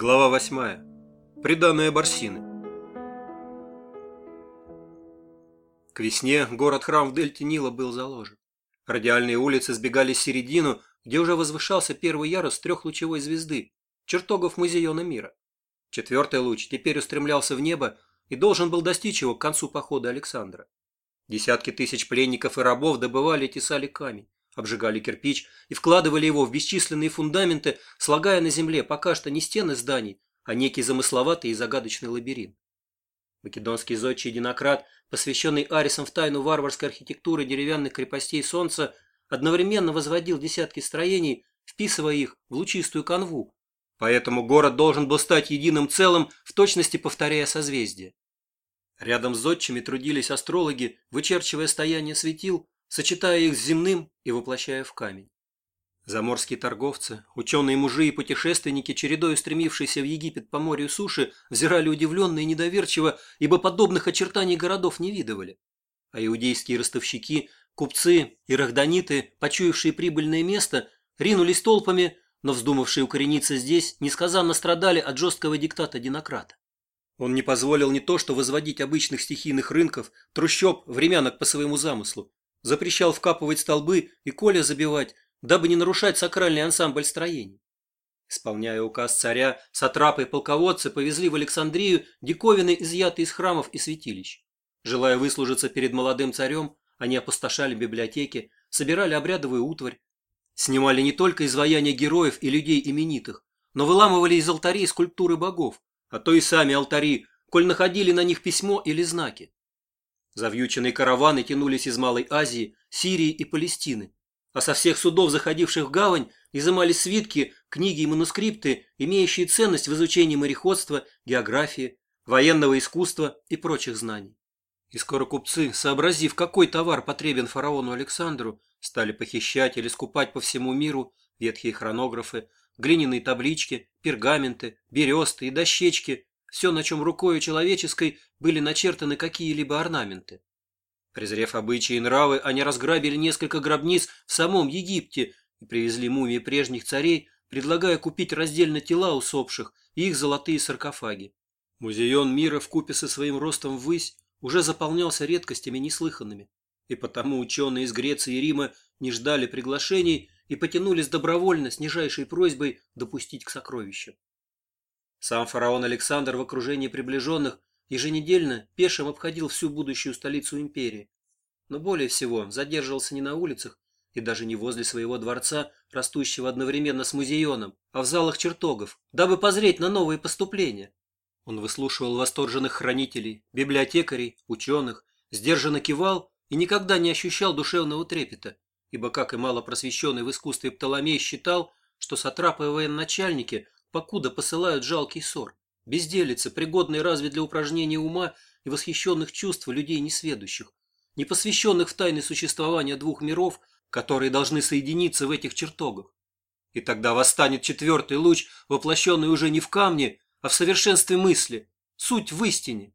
Глава 8. Приданное Барсины. К весне город-храм в дельте Нила был заложен. Радиальные улицы сбегали в середину, где уже возвышался первый ярус трехлучевой звезды, чертогов музеона мира. Четвертый луч теперь устремлялся в небо и должен был достичь его к концу похода Александра. Десятки тысяч пленников и рабов добывали и тесали камень обжигали кирпич и вкладывали его в бесчисленные фундаменты, слагая на земле пока что не стены зданий, а некий замысловатый и загадочный лабиринт. Македонский зодчий единократ, посвященный Арисам в тайну варварской архитектуры деревянных крепостей солнца, одновременно возводил десятки строений, вписывая их в лучистую канву. Поэтому город должен был стать единым целым, в точности повторяя созвездие. Рядом с зодчими трудились астрологи, вычерчивая стояние светил, сочетая их с земным и воплощая в камень. Заморские торговцы, ученые-мужи и путешественники, чередой стремившиеся в Египет по морю и суши, взирали удивленно и недоверчиво, ибо подобных очертаний городов не видывали. А иудейские ростовщики, купцы и рахданиты, почуявшие прибыльное место, ринулись толпами, но вздумавшие укорениться здесь, несказанно страдали от жесткого диктата Динократа. Он не позволил не то что возводить обычных стихийных рынков, трущоб, времянок по своему замыслу, запрещал вкапывать столбы и коля забивать, дабы не нарушать сакральный ансамбль строений. Исполняя указ царя, сатрапы и полководцы повезли в Александрию диковины, изъятые из храмов и святилищ. Желая выслужиться перед молодым царем, они опустошали библиотеки, собирали обрядовую утварь, снимали не только изваяния героев и людей именитых, но выламывали из алтарей скульптуры богов, а то и сами алтари, коль находили на них письмо или знаки. Завьюченные караваны тянулись из Малой Азии, Сирии и Палестины. А со всех судов, заходивших в гавань, изымались свитки, книги и манускрипты, имеющие ценность в изучении мореходства, географии, военного искусства и прочих знаний. И скоро купцы, сообразив, какой товар потребен фараону Александру, стали похищать или скупать по всему миру ветхие хронографы, глиняные таблички, пергаменты, бересты и дощечки, все, на чем рукою человеческой были начертаны какие-либо орнаменты. Презрев обычаи и нравы, они разграбили несколько гробниц в самом Египте и привезли мумии прежних царей, предлагая купить раздельно тела усопших и их золотые саркофаги. Музейон мира вкупе со своим ростом ввысь уже заполнялся редкостями неслыханными, и потому ученые из Греции и Рима не ждали приглашений и потянулись добровольно с нижайшей просьбой допустить к сокровищам. Сам фараон Александр в окружении приближенных еженедельно пешим обходил всю будущую столицу империи. Но более всего задерживался не на улицах и даже не возле своего дворца, растущего одновременно с музеоном, а в залах чертогов, дабы позреть на новые поступления. Он выслушивал восторженных хранителей, библиотекарей, ученых, сдержанно кивал и никогда не ощущал душевного трепета, ибо, как и мало просвещенный в искусстве Птоломей считал, что сатрапы и военачальники – покуда посылают жалкий сор, Безделицы, пригодные разве для упражнения ума и восхищенных чувств людей несведущих, не посвященных в тайны существования двух миров, которые должны соединиться в этих чертогах. И тогда восстанет четвертый луч, воплощенный уже не в камне, а в совершенстве мысли, суть в истине.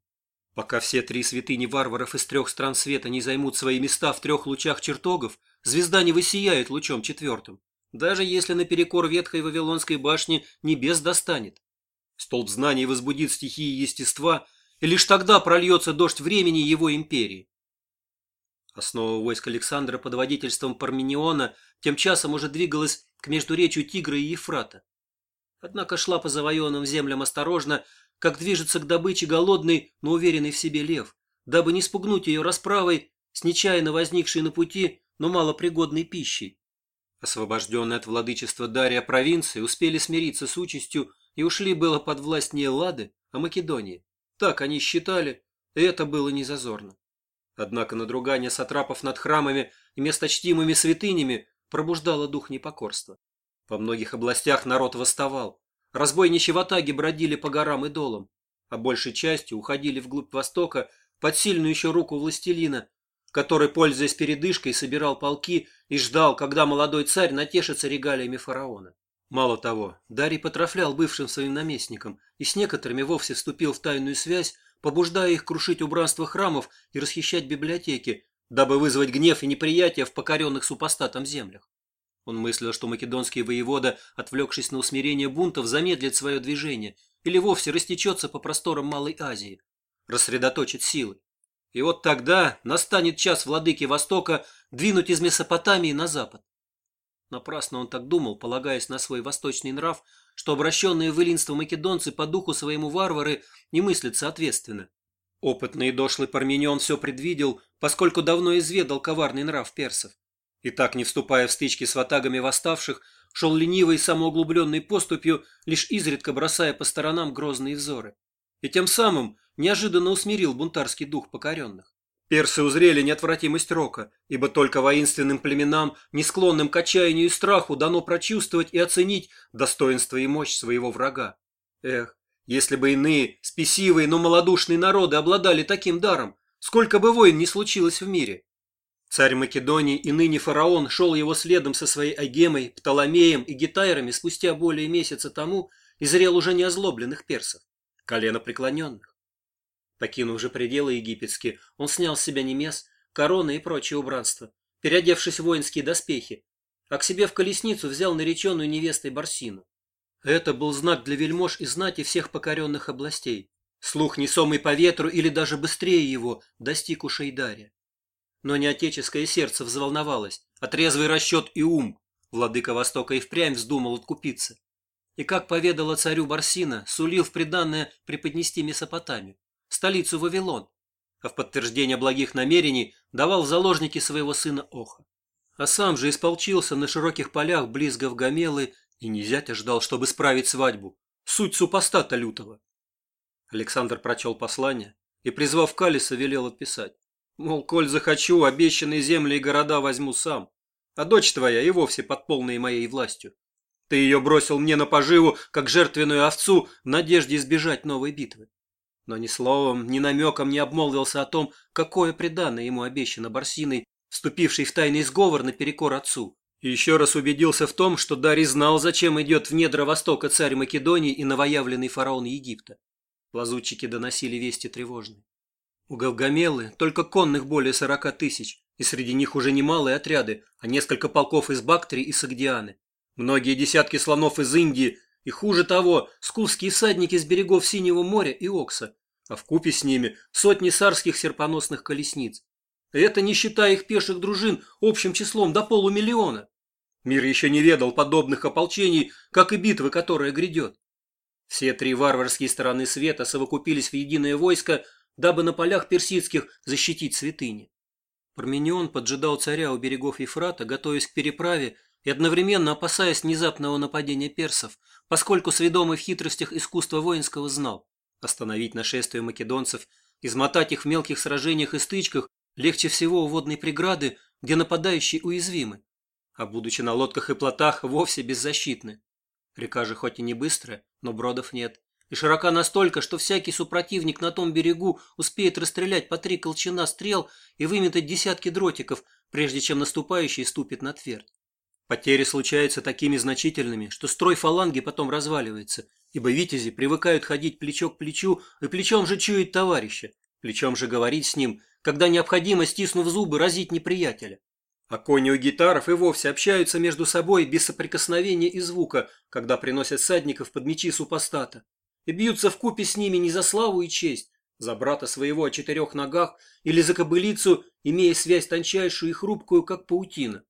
Пока все три святыни варваров из трех стран света не займут свои места в трех лучах чертогов, звезда не высияет лучом четвертым даже если наперекор ветхой Вавилонской башни небес достанет. Столб знаний возбудит стихии естества, и лишь тогда прольется дождь времени его империи. Основа войск Александра под водительством Пармениона тем часом уже двигалась к междуречью Тигра и Ефрата. Однако шла по завоеванным землям осторожно, как движется к добыче голодный, но уверенный в себе лев, дабы не спугнуть ее расправой с нечаянно возникшей на пути, но малопригодной пищей. Освобожденные от владычества Дария провинции успели смириться с участью и ушли было под власть не Лады, а Македонии. Так они считали, и это было незазорно. Однако надругание сатрапов над храмами и месточтимыми святынями пробуждало дух непокорства. Во многих областях народ восставал. Разбойничьи ватаги бродили по горам и долам, а большей частью уходили вглубь Востока под сильную еще руку властелина, который, пользуясь передышкой, собирал полки и ждал, когда молодой царь натешится регалиями фараона. Мало того, Дарий потрафлял бывшим своим наместником и с некоторыми вовсе вступил в тайную связь, побуждая их крушить убранство храмов и расхищать библиотеки, дабы вызвать гнев и неприятие в покоренных супостатом землях. Он мыслил, что македонские воевода, отвлекшись на усмирение бунтов, замедлит свое движение или вовсе растечется по просторам Малой Азии, рассредоточит силы. И вот тогда настанет час владыки Востока двинуть из Месопотамии на запад. Напрасно он так думал, полагаясь на свой восточный нрав, что обращенные в эллинство македонцы по духу своему варвары не мыслят соответственно. Опытный и дошлый Парменион все предвидел, поскольку давно изведал коварный нрав персов. И так, не вступая в стычки с ватагами восставших, шел лениво и самоуглубленный поступью, лишь изредка бросая по сторонам грозные взоры. И тем самым неожиданно усмирил бунтарский дух покоренных. Персы узрели неотвратимость рока, ибо только воинственным племенам, не склонным к отчаянию и страху, дано прочувствовать и оценить достоинство и мощь своего врага. Эх, если бы иные, спесивые, но малодушные народы обладали таким даром, сколько бы войн не случилось в мире. Царь Македонии и ныне фараон шел его следом со своей Агемой, Птоломеем и Гетайрами спустя более месяца тому и зрел уже не озлобленных персов, колено преклоненных. Покинув же пределы египетские, он снял с себя немес, короны и прочее убранство, переодевшись в воинские доспехи, а к себе в колесницу взял нареченную невестой Барсину. Это был знак для вельмож и знати всех покоренных областей. Слух, несомый по ветру или даже быстрее его, достиг ушей Дарья. Но не отеческое сердце взволновалось, а трезвый расчет и ум. Владыка Востока и впрямь вздумал откупиться. И, как поведала царю Барсина, сулил в приданное преподнести Месопотамию столицу Вавилон, а в подтверждение благих намерений давал в заложники своего сына Оха. А сам же исполчился на широких полях близ Гавгамелы и нельзя-то ждал, чтобы справить свадьбу. Суть супостата лютого. Александр прочел послание и, призвав Калиса, велел отписать. Мол, коль захочу, обещанные земли и города возьму сам, а дочь твоя и вовсе под полной моей властью. Ты ее бросил мне на поживу, как жертвенную овцу, в надежде избежать новой битвы но ни словом, ни намеком не обмолвился о том, какое преданное ему обещано Барсиной, вступившей в тайный сговор наперекор отцу. И еще раз убедился в том, что Дарий знал, зачем идет в недра Востока царь Македонии и новоявленный фараон Египта. Лазутчики доносили вести тревожные. У Гавгамелы только конных более сорока тысяч, и среди них уже немалые отряды, а несколько полков из Бактрии и Сагдианы. Многие десятки слонов из Индии и хуже того, скуфские садники с берегов Синего моря и Окса, а в купе с ними сотни сарских серпоносных колесниц. Это не считая их пеших дружин общим числом до полумиллиона. Мир еще не ведал подобных ополчений, как и битвы, которая грядет. Все три варварские стороны света совокупились в единое войско, дабы на полях персидских защитить святыни. Парменион поджидал царя у берегов Ефрата, готовясь к переправе, и одновременно опасаясь внезапного нападения персов, поскольку сведомый в хитростях искусства воинского знал. Остановить нашествие македонцев, измотать их в мелких сражениях и стычках легче всего у водной преграды, где нападающие уязвимы, а будучи на лодках и плотах, вовсе беззащитны. Река же хоть и не быстрая, но бродов нет, и широка настолько, что всякий супротивник на том берегу успеет расстрелять по три колчана стрел и выметать десятки дротиков, прежде чем наступающий ступит на твердь. Потери случаются такими значительными, что строй фаланги потом разваливается, ибо витязи привыкают ходить плечо к плечу и плечом же чует товарища, плечом же говорить с ним, когда необходимо, стиснув зубы, разить неприятеля. А кони у гитаров и вовсе общаются между собой без соприкосновения и звука, когда приносят садников под мечи супостата, и бьются в купе с ними не за славу и честь, за брата своего о четырех ногах или за кобылицу, имея связь тончайшую и хрупкую, как паутина.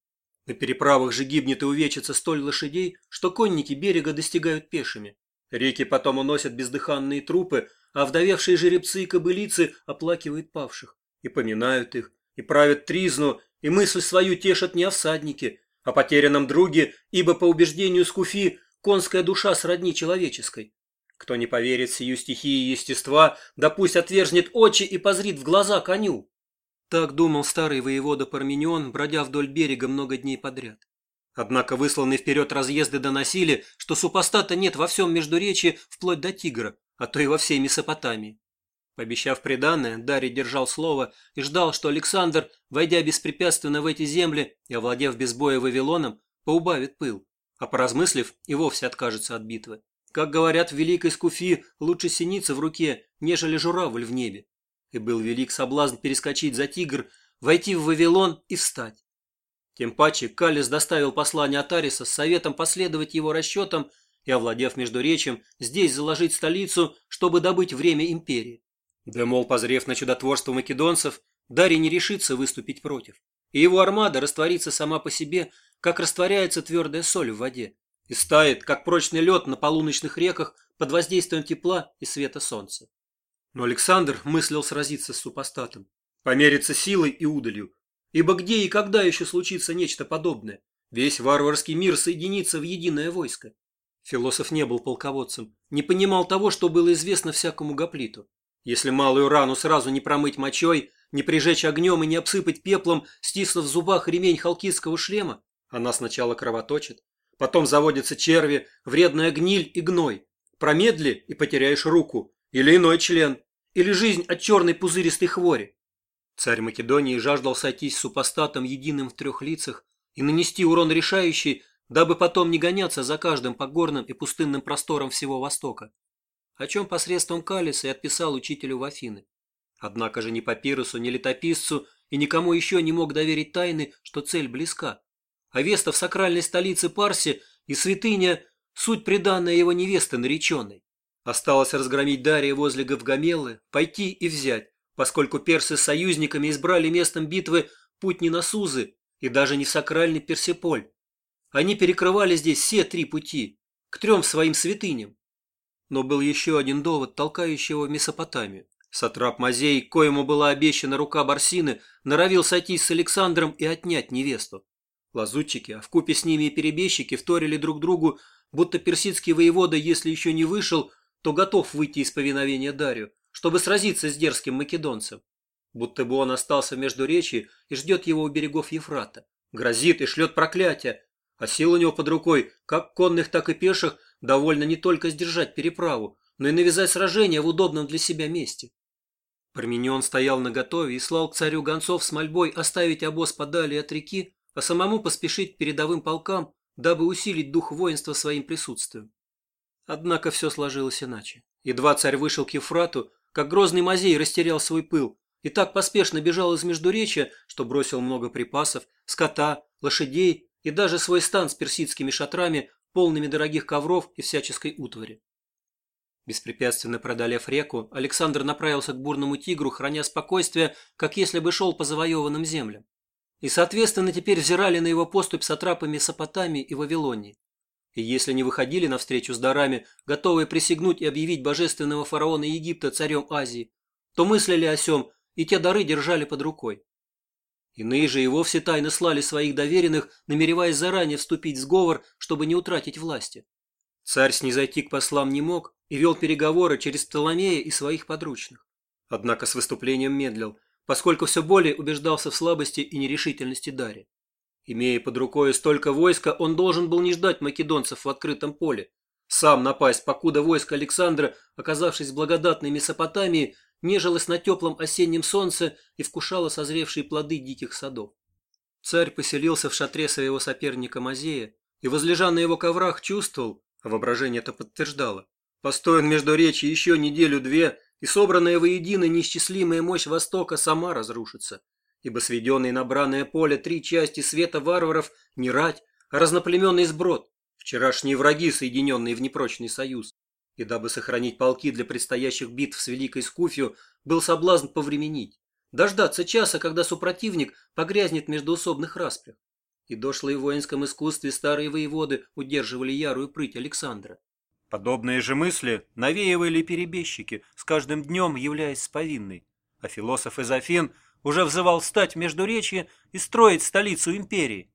На переправах же гибнет и увечится столь лошадей, что конники берега достигают пешими. Реки потом уносят бездыханные трупы, а вдовевшие жеребцы и кобылицы оплакивают павших, и поминают их, и правят тризну, и мысль свою тешат не осадники, а потерянном друге, ибо, по убеждению Скуфи, конская душа сродни человеческой. Кто не поверит сию стихии естества, да пусть отвержнет очи и позрит в глаза коню. Так думал старый воевода Парменион, бродя вдоль берега много дней подряд. Однако высланные вперед разъезды доносили, что супостата нет во всем Междуречье вплоть до Тигра, а то и во всей Месопотамии. Пообещав преданное, Дарий держал слово и ждал, что Александр, войдя беспрепятственно в эти земли и овладев без боя Вавилоном, поубавит пыл, а поразмыслив и вовсе откажется от битвы. Как говорят в Великой Скуфи, лучше синица в руке, нежели журавль в небе и был велик соблазн перескочить за тигр, войти в Вавилон и встать. Тем паче Каллис доставил послание от Ариса с советом последовать его расчетам и, овладев междуречием, здесь заложить столицу, чтобы добыть время империи. Да, мол, позрев на чудотворство македонцев, Дарий не решится выступить против. И его армада растворится сама по себе, как растворяется твердая соль в воде, и стает, как прочный лед на полуночных реках под воздействием тепла и света солнца. Но Александр мыслил сразиться с супостатом, помериться силой и удалью. Ибо где и когда еще случится нечто подобное? Весь варварский мир соединится в единое войско. Философ не был полководцем, не понимал того, что было известно всякому гоплиту. Если малую рану сразу не промыть мочой, не прижечь огнем и не обсыпать пеплом, стиснув в зубах ремень халкидского шлема, она сначала кровоточит, потом заводятся черви, вредная гниль и гной. Промедли и потеряешь руку, или иной член. Или жизнь от черной пузыристой хвори. Царь Македонии жаждал сойтись с супостатом единым в трех лицах и нанести урон решающий, дабы потом не гоняться за каждым по горным и пустынным просторам всего Востока, о чем посредством Калиса и отписал учителю в Афины. Однако же ни Папирусу, ни летописцу и никому еще не мог доверить тайны, что цель близка. А Веста в сакральной столице Парси и святыня – суть приданная его невесты нареченной. Осталось разгромить Дария возле Гавгамелы, пойти и взять, поскольку персы с союзниками избрали местом битвы путь не на Сузы и даже не в сакральный Персиполь. Они перекрывали здесь все три пути, к трем своим святыням. Но был еще один довод, толкающий его в Месопотамию. Сатрап Мазей, коему была обещана рука Барсины, норовил сойтись с Александром и отнять невесту. Лазутчики, а вкупе с ними и перебежчики, вторили друг другу, будто персидский воевода, если еще не вышел – то готов выйти из повиновения Дарию, чтобы сразиться с дерзким македонцем. Будто бы он остался между речи и ждет его у берегов Ефрата. Грозит и шлет проклятие, а сил у него под рукой, как конных, так и пеших, довольно не только сдержать переправу, но и навязать сражение в удобном для себя месте. Парменион стоял наготове и слал к царю гонцов с мольбой оставить обоз подали от реки, а самому поспешить к передовым полкам, дабы усилить дух воинства своим присутствием. Однако все сложилось иначе. Едва царь вышел к Ефрату, как грозный мазей растерял свой пыл и так поспешно бежал из Междуречья, что бросил много припасов, скота, лошадей и даже свой стан с персидскими шатрами, полными дорогих ковров и всяческой утвари. Беспрепятственно продалев реку, Александр направился к бурному тигру, храня спокойствие, как если бы шел по завоеванным землям. И, соответственно, теперь взирали на его поступь сатрапами Сапатами и Вавилонии. И если не выходили навстречу с дарами, готовые присягнуть и объявить божественного фараона Египта царем Азии, то мыслили о сем, и те дары держали под рукой. Иные же и вовсе тайно слали своих доверенных, намереваясь заранее вступить в сговор, чтобы не утратить власти. Царь снизойти к послам не мог и вел переговоры через Птоломея и своих подручных. Однако с выступлением медлил, поскольку все более убеждался в слабости и нерешительности Дари. Имея под рукой столько войска, он должен был не ждать македонцев в открытом поле. Сам напасть, покуда войско Александра, оказавшись в благодатной Месопотамии, нежилось на теплом осеннем солнце и вкушало созревшие плоды диких садов. Царь поселился в шатре своего соперника Мазея и, возлежа на его коврах, чувствовал, а воображение это подтверждало, постоян между речи еще неделю-две, и собранная воедино неисчислимая мощь Востока сама разрушится ибо сведенные на браное поле три части света варваров – не рать, а разноплеменный сброд, вчерашние враги, соединенные в непрочный союз. И дабы сохранить полки для предстоящих битв с Великой Скуфью, был соблазн повременить, дождаться часа, когда супротивник погрязнет между междоусобных распрях. И дошлые в воинском искусстве старые воеводы удерживали ярую прыть Александра. Подобные же мысли навеивали перебежчики, с каждым днем являясь сповинной. А философ Изофин уже взывал стать между речи и строить столицу империи.